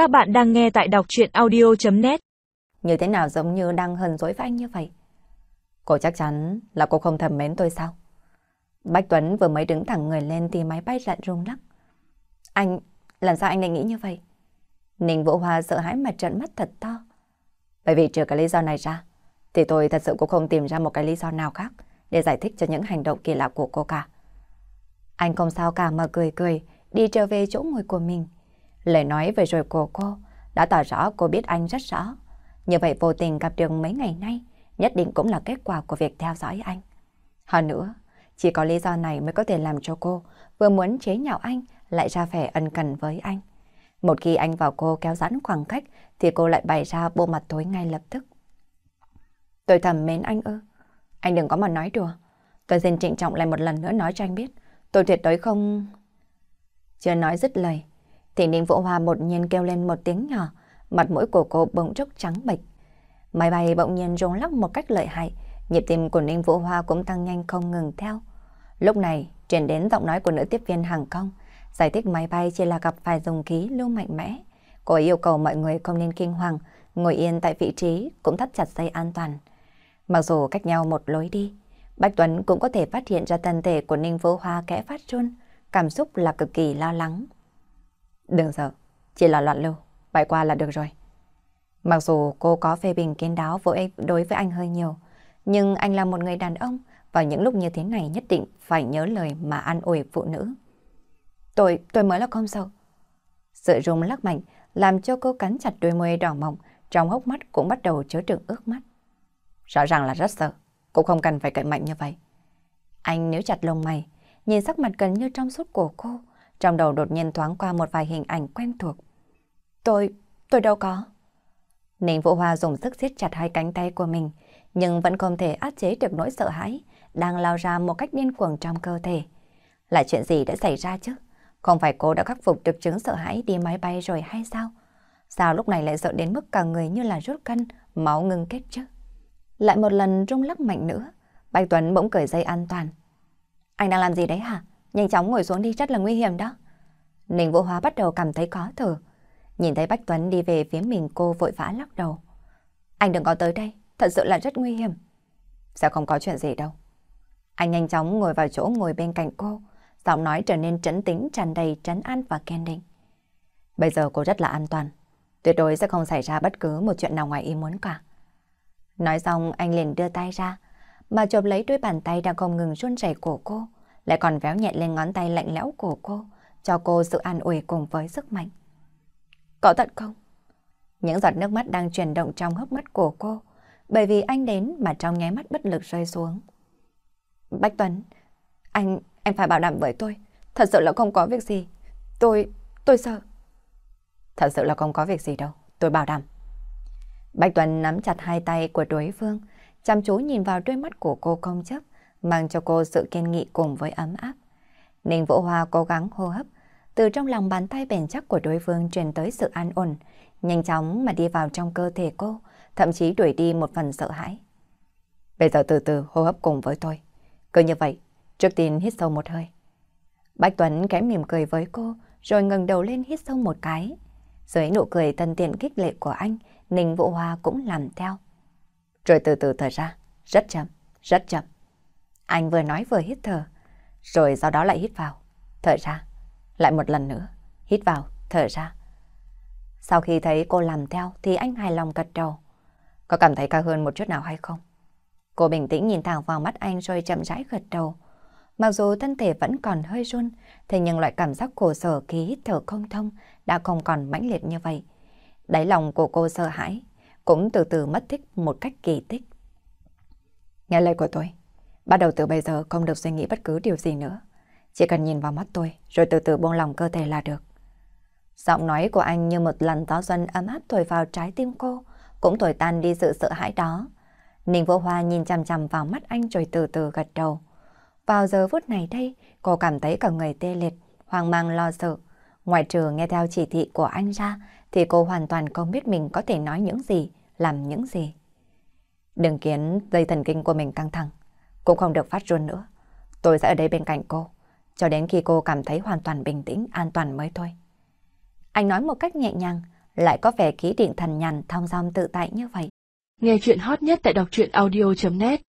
Các bạn đang nghe tại đọc chuyện audio.net Như thế nào giống như đang hờn dối với anh như vậy? Cô chắc chắn là cô không thầm mến tôi sao? Bách Tuấn vừa mới đứng thẳng người lên thì máy bay lặn rung lắc. Anh, làm sao anh lại nghĩ như vậy? Ninh Vũ Hoa sợ hãi mà trợn mắt thật to. Bởi vì trừ cái lý do này ra, thì tôi thật sự cũng không tìm ra một cái lý do nào khác để giải thích cho những hành động kỳ lạ của cô cả. Anh không sao cả mà cười cười, đi trở về chỗ ngồi của mình. Lời nói về rồi của cô đã tỏ rõ cô biết anh rất rõ. Như vậy vô tình gặp được mấy ngày nay, nhất định cũng là kết quả của việc theo dõi anh. Hơn nữa, chỉ có lý do này mới có thể làm cho cô vừa muốn chế nhạo anh lại ra vẻ ân cần với anh. Một khi anh vào cô kéo giãn khoảng cách thì cô lại bày ra bộ mặt tối ngay lập tức. Tôi thầm mến anh ư. Anh đừng có mà nói đùa. Tôi xin trịnh trọng lại một lần nữa nói cho anh biết. Tôi tuyệt đối không... Chưa nói dứt lời. Thì Ninh Vũ Hoa một nhiên kêu lên một tiếng nhỏ. Mặt mũi của cô bỗng chốc trắng bệch. Máy bay bỗng nhiên rung lắc một cách lợi hại. Nhịp tim của Ninh Vũ Hoa cũng tăng nhanh không ngừng theo. Lúc này, truyền đến giọng nói của nữ tiếp viên hàng không Giải thích máy bay chỉ là gặp phải dùng khí lưu mạnh mẽ. Cô ấy yêu cầu mọi người không nên kinh hoàng, ngồi yên tại vị trí cũng thắt chặt dây an toàn. Mặc dù cách nhau một lối đi, Bạch Tuấn cũng có thể phát hiện ra thân thể của Ninh Vũ Hoa kẽ phát run, cảm xúc là cực kỳ lo lắng. Đừng sợ, chỉ là loạn lưu, bay qua là được rồi. Mặc dù cô có phê bình kiến đáo với đối với anh hơi nhiều, nhưng anh là một người đàn ông, vào những lúc như thế này nhất định phải nhớ lời mà an ủi phụ nữ. Tôi, tôi mới là không sợ. Sự rung lắc mạnh làm cho cô cắn chặt đôi môi đỏ mọng, trong hốc mắt cũng bắt đầu chứa đựng ước mắt. Rõ ràng là rất sợ, cũng không cần phải cậy mạnh như vậy. Anh nếu chặt lông mày, nhìn sắc mặt gần như trong suốt của cô, trong đầu đột nhiên thoáng qua một vài hình ảnh quen thuộc. Tôi, tôi đâu có. Ninh Vũ Hoa dùng sức siết chặt hai cánh tay của mình, nhưng vẫn không thể áp chế được nỗi sợ hãi, đang lao ra một cách điên cuồng trong cơ thể. Là chuyện gì đã xảy ra chứ? Không phải cô đã khắc phục được chứng sợ hãi đi máy bay rồi hay sao? Sao lúc này lại sợ đến mức cả người như là rút cân, máu ngừng kết chứ? Lại một lần rung lắc mạnh nữa, Bạch Tuấn bỗng cởi dây an toàn. Anh đang làm gì đấy hả? Nhanh chóng ngồi xuống đi rất là nguy hiểm đó. Ninh Vũ Hóa bắt đầu cảm thấy khó thở. Nhìn thấy Bách Tuấn đi về phía mình cô vội vã lắc đầu. Anh đừng có tới đây, thật sự là rất nguy hiểm. Sẽ không có chuyện gì đâu. Anh nhanh chóng ngồi vào chỗ ngồi bên cạnh cô, giọng nói trở nên trấn tĩnh tràn đầy trấn an và kiên định. Bây giờ cô rất là an toàn, tuyệt đối sẽ không xảy ra bất cứ một chuyện nào ngoài ý muốn cả. Nói xong anh liền đưa tay ra, mà chộp lấy đôi bàn tay đang không ngừng run rẩy của cô, lại còn véo nhẹ lên ngón tay lạnh lẽo của cô, cho cô sự an ủi cùng với sức mạnh. Có thật không? Những giọt nước mắt đang chuyển động trong hốc mắt của cô, bởi vì anh đến mà trong nháy mắt bất lực rơi xuống. Bách Tuấn, anh, anh phải bảo đảm với tôi, thật sự là không có việc gì. Tôi, tôi sợ. Thật sự là không có việc gì đâu, tôi bảo đảm. Bạch Tuấn nắm chặt hai tay của đối phương, chăm chú nhìn vào đôi mắt của cô không chấp, mang cho cô sự kiên nghị cùng với ấm áp. Ninh Vũ Hoa cố gắng hô hấp, từ trong lòng bàn tay bền chắc của đối phương truyền tới sự an ổn, nhanh chóng mà đi vào trong cơ thể cô, thậm chí đuổi đi một phần sợ hãi. Bây giờ từ từ hô hấp cùng với tôi. Cứ như vậy, trước tiên hít sâu một hơi. Bạch Tuấn kém mỉm cười với cô, rồi ngẩng đầu lên hít sâu một cái. Dưới nụ cười thân tiện kích lệ của anh, Ninh Vũ Hoa cũng làm theo. Rồi từ từ thở ra, rất chậm, rất chậm. Anh vừa nói vừa hít thở, rồi sau đó lại hít vào, thở ra. Lại một lần nữa, hít vào, thở ra. Sau khi thấy cô làm theo thì anh hài lòng gật đầu. Có cảm thấy cao hơn một chút nào hay không? Cô bình tĩnh nhìn thẳng vào mắt anh rồi chậm rãi gật đầu. Mặc dù thân thể vẫn còn hơi run, thế nhưng loại cảm giác khổ sở khi hít thở không thông đã không còn mãnh liệt như vậy. Đáy lòng của cô sợ hãi, cũng từ từ mất thích một cách kỳ tích. Nghe lời của tôi, bắt đầu từ bây giờ không được suy nghĩ bất cứ điều gì nữa. Chỉ cần nhìn vào mắt tôi, rồi từ từ buông lòng cơ thể là được. Giọng nói của anh như một lần gió xuân ấm áp thổi vào trái tim cô, cũng thổi tan đi sự sợ hãi đó. Ninh Vô Hoa nhìn chằm chằm vào mắt anh rồi từ từ gật đầu. Vào giờ phút này đây, cô cảm thấy cả người tê liệt, hoang mang lo sợ. Ngoài trừ nghe theo chỉ thị của anh ra, thì cô hoàn toàn không biết mình có thể nói những gì, làm những gì. Đừng khiến dây thần kinh của mình căng thẳng, cũng không được phát run nữa. Tôi sẽ ở đây bên cạnh cô, cho đến khi cô cảm thấy hoàn toàn bình tĩnh, an toàn mới thôi. Anh nói một cách nhẹ nhàng, lại có vẻ khí định thần nhàn thong dong tự tại như vậy. Nghe chuyện hot nhất tại đọc truyện audio.net